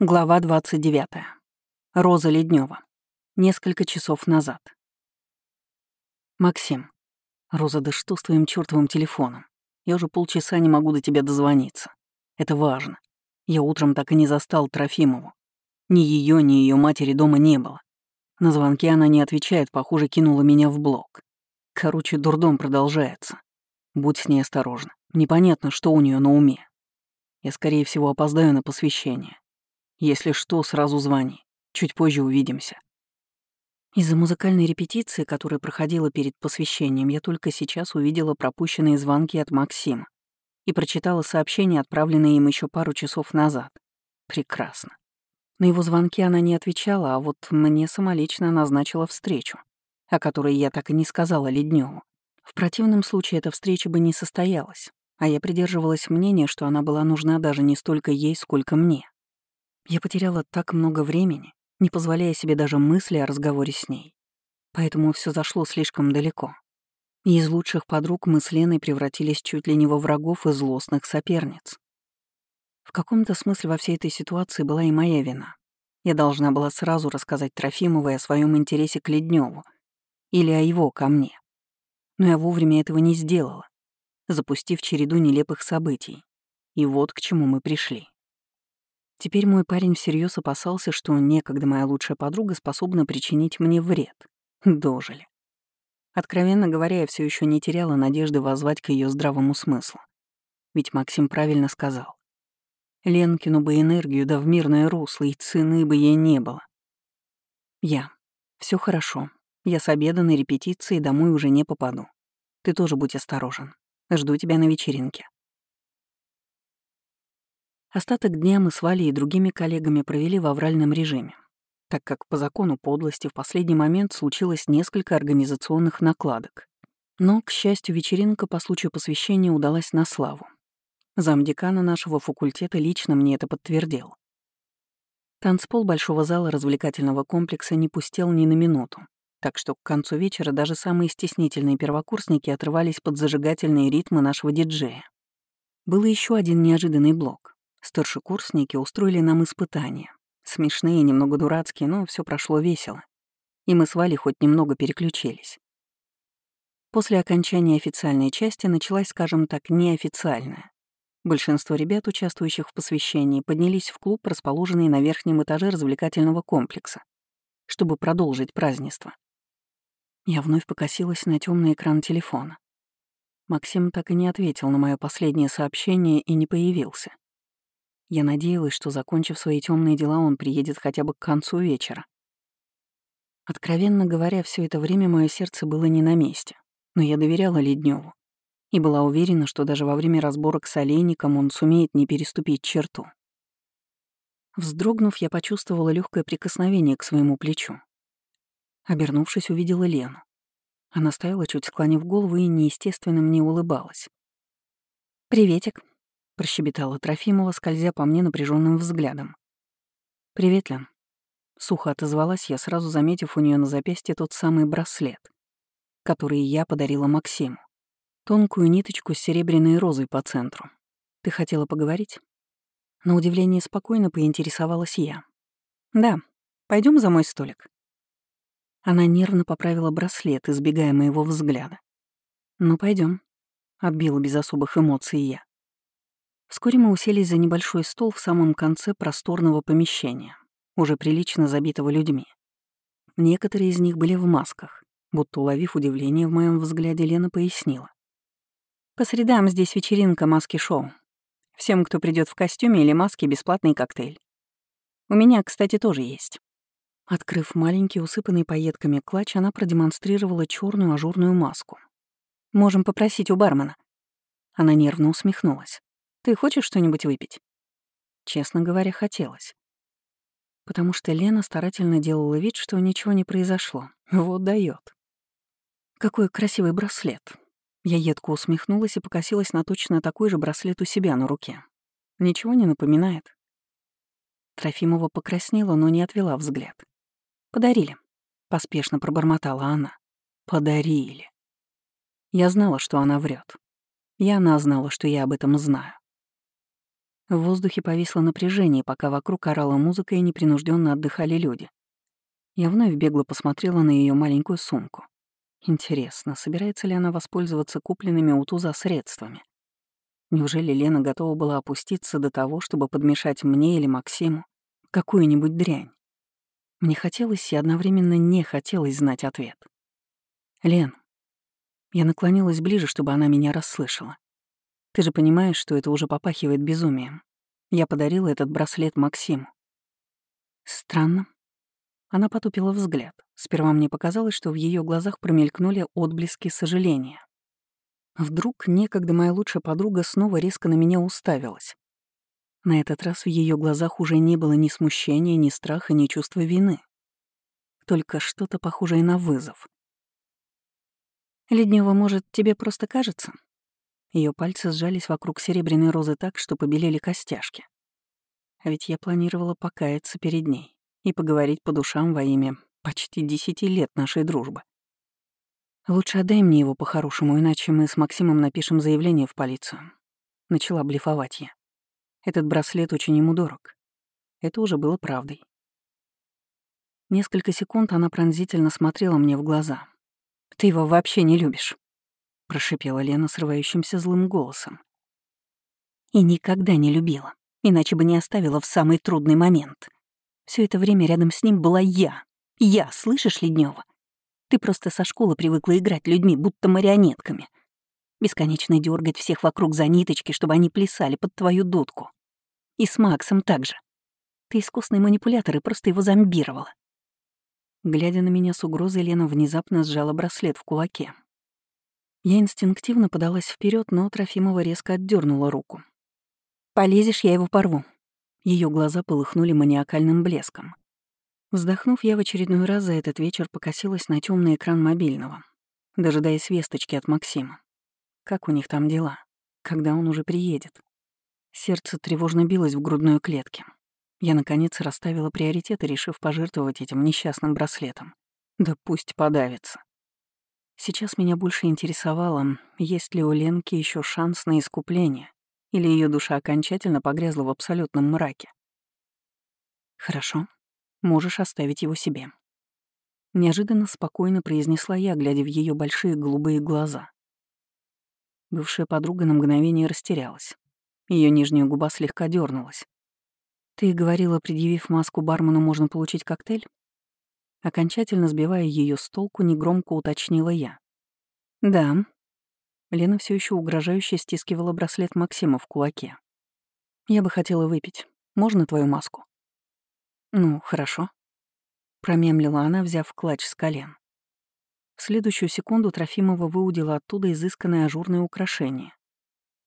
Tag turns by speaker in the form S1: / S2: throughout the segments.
S1: Глава 29. Роза Леднева. Несколько часов назад. Максим. Роза, да что с твоим чертовым телефоном? Я уже полчаса не могу до тебя дозвониться. Это важно. Я утром так и не застал Трофимову. Ни ее, ни ее матери дома не было. На звонки она не отвечает, похоже, кинула меня в блок. Короче, дурдом продолжается. Будь с ней осторожна. Непонятно, что у нее на уме. Я, скорее всего, опоздаю на посвящение. Если что, сразу звони. Чуть позже увидимся. Из-за музыкальной репетиции, которая проходила перед посвящением, я только сейчас увидела пропущенные звонки от Максима и прочитала сообщение, отправленное им еще пару часов назад. Прекрасно. На его звонки она не отвечала, а вот мне самолично назначила встречу, о которой я так и не сказала Ледневу. В противном случае эта встреча бы не состоялась, а я придерживалась мнения, что она была нужна даже не столько ей, сколько мне. Я потеряла так много времени, не позволяя себе даже мысли о разговоре с ней. Поэтому все зашло слишком далеко. И из лучших подруг мы с Леной превратились чуть ли не во врагов и злостных соперниц. В каком-то смысле во всей этой ситуации была и моя вина. Я должна была сразу рассказать Трофимовой о своем интересе к Ледневу или о его ко мне. Но я вовремя этого не сделала, запустив череду нелепых событий. И вот к чему мы пришли. Теперь мой парень всерьез опасался, что некогда моя лучшая подруга способна причинить мне вред. Дожили. Откровенно говоря, я все еще не теряла надежды воззвать к ее здравому смыслу. Ведь Максим правильно сказал. Ленкину бы энергию, да в мирное русло, и цены бы ей не было. Я. Все хорошо. Я с обеда на репетиции домой уже не попаду. Ты тоже будь осторожен. Жду тебя на вечеринке. Остаток дня мы с Валей и другими коллегами провели в авральном режиме, так как по закону подлости в последний момент случилось несколько организационных накладок. Но, к счастью, вечеринка по случаю посвящения удалась на славу. Замдекана нашего факультета лично мне это подтвердил. Танцпол большого зала развлекательного комплекса не пустел ни на минуту, так что к концу вечера даже самые стеснительные первокурсники отрывались под зажигательные ритмы нашего диджея. Был еще один неожиданный блок. Старшекурсники устроили нам испытания. Смешные, немного дурацкие, но все прошло весело. И мы с Валей хоть немного переключились. После окончания официальной части началась, скажем так, неофициальная. Большинство ребят, участвующих в посвящении, поднялись в клуб, расположенный на верхнем этаже развлекательного комплекса, чтобы продолжить празднество. Я вновь покосилась на темный экран телефона. Максим так и не ответил на мое последнее сообщение и не появился. Я надеялась, что, закончив свои темные дела, он приедет хотя бы к концу вечера. Откровенно говоря, все это время мое сердце было не на месте, но я доверяла Ледневу и была уверена, что даже во время разборок с олейником он сумеет не переступить черту. Вздрогнув, я почувствовала легкое прикосновение к своему плечу. Обернувшись, увидела Лену. Она стояла, чуть склонив голову, и неестественно мне улыбалась. «Приветик», — прощебетала Трофимова, скользя по мне напряженным взглядом. «Привет, Лен». Сухо отозвалась я, сразу заметив у нее на запястье тот самый браслет, который я подарила Максиму. Тонкую ниточку с серебряной розой по центру. Ты хотела поговорить? На удивление спокойно поинтересовалась я. «Да, пойдем за мой столик». Она нервно поправила браслет, избегая моего взгляда. «Ну, пойдем, отбила без особых эмоций я. Вскоре мы уселись за небольшой стол в самом конце просторного помещения, уже прилично забитого людьми. Некоторые из них были в масках, будто уловив удивление в моем взгляде, Лена пояснила. «По средам здесь вечеринка маски-шоу. Всем, кто придет в костюме или маске, бесплатный коктейль. У меня, кстати, тоже есть». Открыв маленький, усыпанный пайетками клатч, она продемонстрировала черную ажурную маску. «Можем попросить у бармена». Она нервно усмехнулась. Ты хочешь что-нибудь выпить?» Честно говоря, хотелось. Потому что Лена старательно делала вид, что ничего не произошло. Вот дает. Какой красивый браслет. Я едко усмехнулась и покосилась на точно такой же браслет у себя на руке. Ничего не напоминает. Трофимова покраснела, но не отвела взгляд. «Подарили», — поспешно пробормотала она. «Подарили». Я знала, что она врет. И она знала, что я об этом знаю. В воздухе повисло напряжение, пока вокруг орала музыка и непринужденно отдыхали люди. Я вновь бегло посмотрела на ее маленькую сумку. Интересно, собирается ли она воспользоваться купленными у Туза средствами? Неужели Лена готова была опуститься до того, чтобы подмешать мне или Максиму какую-нибудь дрянь? Мне хотелось и одновременно не хотелось знать ответ. «Лен». Я наклонилась ближе, чтобы она меня расслышала. «Ты же понимаешь, что это уже попахивает безумием. Я подарила этот браслет Максиму». «Странно». Она потупила взгляд. Сперва мне показалось, что в ее глазах промелькнули отблески сожаления. Вдруг некогда моя лучшая подруга снова резко на меня уставилась. На этот раз в ее глазах уже не было ни смущения, ни страха, ни чувства вины. Только что-то похожее на вызов. Леднева, может, тебе просто кажется? Ее пальцы сжались вокруг серебряной розы так, что побелели костяшки. А ведь я планировала покаяться перед ней и поговорить по душам во имя почти десяти лет нашей дружбы. Лучше отдай мне его по-хорошему, иначе мы с Максимом напишем заявление в полицию. Начала блефовать я. Этот браслет очень ему дорог. Это уже было правдой. Несколько секунд она пронзительно смотрела мне в глаза, ты его вообще не любишь», — прошипела Лена срывающимся злым голосом. «И никогда не любила, иначе бы не оставила в самый трудный момент. Все это время рядом с ним была я. Я, слышишь, Леднева? Ты просто со школы привыкла играть людьми, будто марионетками. Бесконечно дергать всех вокруг за ниточки, чтобы они плясали под твою дудку. И с Максом также. Ты искусный манипулятор и просто его зомбировала. Глядя на меня с угрозой, Лена внезапно сжала браслет в кулаке. Я инстинктивно подалась вперед, но Трофимова резко отдернула руку. «Полезешь, я его порву». Ее глаза полыхнули маниакальным блеском. Вздохнув, я в очередной раз за этот вечер покосилась на темный экран мобильного, дожидаясь весточки от Максима. Как у них там дела? Когда он уже приедет? Сердце тревожно билось в грудной клетке. Я, наконец, расставила приоритеты, решив пожертвовать этим несчастным браслетом. Да пусть подавится. Сейчас меня больше интересовало, есть ли у Ленки еще шанс на искупление, или ее душа окончательно погрязла в абсолютном мраке. «Хорошо, можешь оставить его себе». Неожиданно спокойно произнесла я, глядя в ее большие голубые глаза. Бывшая подруга на мгновение растерялась. Ее нижняя губа слегка дернулась. «Ты говорила, предъявив маску бармену, можно получить коктейль?» Окончательно сбивая ее с толку, негромко уточнила я. «Да». Лена все еще угрожающе стискивала браслет Максима в кулаке. «Я бы хотела выпить. Можно твою маску?» «Ну, хорошо», — промемлила она, взяв клатч с колен. В следующую секунду Трофимова выудила оттуда изысканное ажурное украшение.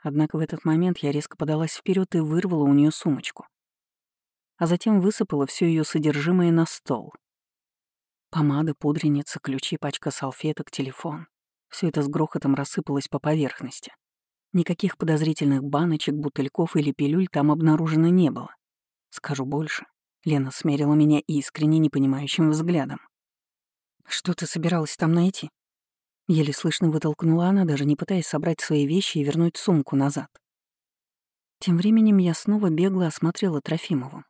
S1: Однако в этот момент я резко подалась вперед и вырвала у нее сумочку а затем высыпала все ее содержимое на стол. Помада, пудреница, ключи, пачка салфеток, телефон. Все это с грохотом рассыпалось по поверхности. Никаких подозрительных баночек, бутыльков или пилюль там обнаружено не было. Скажу больше. Лена смерила меня искренне непонимающим взглядом. «Что ты собиралась там найти?» Еле слышно вытолкнула она, даже не пытаясь собрать свои вещи и вернуть сумку назад. Тем временем я снова бегло осмотрела Трофимову.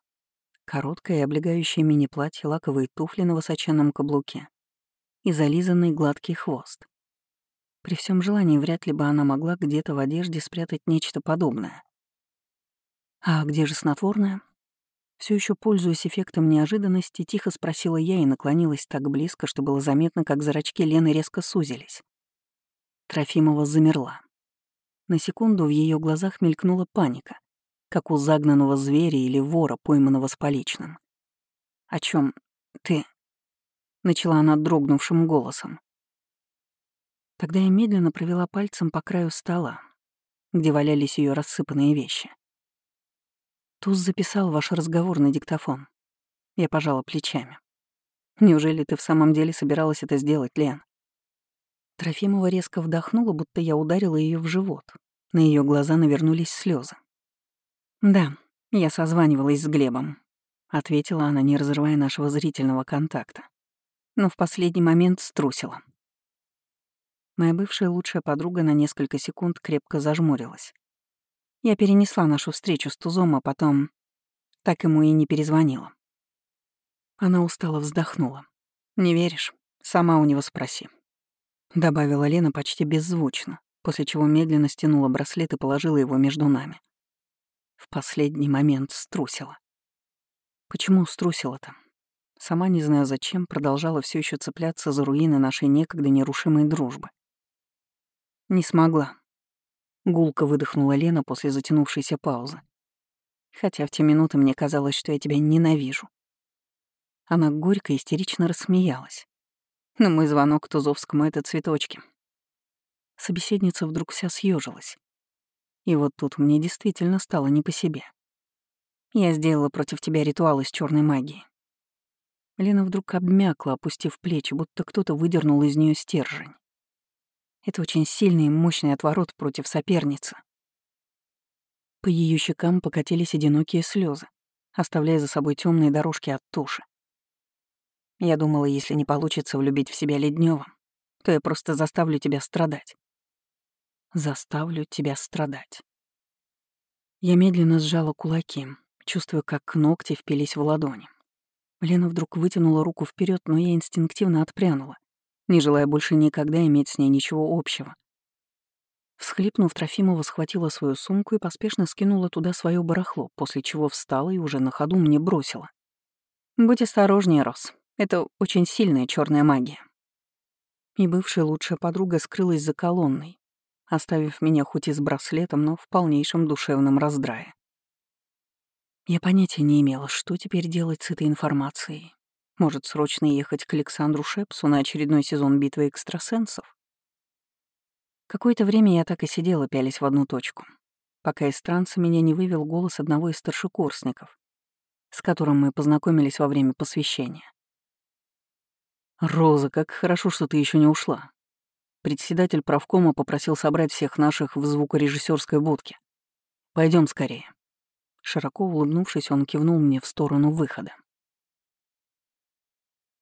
S1: Короткое облегающее мини-платье, лаковые туфли на высоченном каблуке и зализанный гладкий хвост. При всем желании вряд ли бы она могла где-то в одежде спрятать нечто подобное. «А где же снотворное?» Все еще пользуясь эффектом неожиданности, тихо спросила я и наклонилась так близко, что было заметно, как зрачки Лены резко сузились. Трофимова замерла. На секунду в ее глазах мелькнула паника как у загнанного зверя или вора, пойманного с поличным. «О чем ты?» — начала она дрогнувшим голосом. Тогда я медленно провела пальцем по краю стола, где валялись ее рассыпанные вещи. Туз записал ваш разговор на диктофон. Я пожала плечами. Неужели ты в самом деле собиралась это сделать, Лен? Трофимова резко вдохнула, будто я ударила ее в живот. На ее глаза навернулись слезы. «Да, я созванивалась с Глебом», — ответила она, не разрывая нашего зрительного контакта. Но в последний момент струсила. Моя бывшая лучшая подруга на несколько секунд крепко зажмурилась. Я перенесла нашу встречу с Тузом, а потом так ему и не перезвонила. Она устало вздохнула. «Не веришь? Сама у него спроси». Добавила Лена почти беззвучно, после чего медленно стянула браслет и положила его между нами. В последний момент струсила. Почему струсила-то? Сама не знаю зачем, продолжала все еще цепляться за руины нашей некогда нерушимой дружбы. Не смогла. Гулко выдохнула Лена после затянувшейся паузы. Хотя в те минуты мне казалось, что я тебя ненавижу. Она горько истерично рассмеялась. Но мой звонок к Тузовскому — это цветочки. Собеседница вдруг вся съежилась. И вот тут мне действительно стало не по себе. Я сделала против тебя ритуал из черной магии. Лена вдруг обмякла, опустив плечи, будто кто-то выдернул из нее стержень. Это очень сильный и мощный отворот против соперницы. По ее щекам покатились одинокие слезы, оставляя за собой темные дорожки от туши. Я думала, если не получится влюбить в себя Леднева, то я просто заставлю тебя страдать. Заставлю тебя страдать. Я медленно сжала кулаки, чувствуя, как ногти впились в ладони. Лена вдруг вытянула руку вперед, но я инстинктивно отпрянула, не желая больше никогда иметь с ней ничего общего. Всхлипнув, Трофимова схватила свою сумку и поспешно скинула туда свое барахло, после чего встала и уже на ходу мне бросила. «Будь осторожнее, Рос. Это очень сильная черная магия». И бывшая лучшая подруга скрылась за колонной, оставив меня хоть и с браслетом, но в полнейшем душевном раздрае. Я понятия не имела, что теперь делать с этой информацией. Может, срочно ехать к Александру Шепсу на очередной сезон битвы экстрасенсов? Какое-то время я так и сидела, пялись в одну точку, пока из транса меня не вывел голос одного из старшекурсников, с которым мы познакомились во время посвящения. «Роза, как хорошо, что ты еще не ушла. Председатель правкома попросил собрать всех наших в звукорежиссерской будке. Пойдем скорее». Широко улыбнувшись, он кивнул мне в сторону выхода.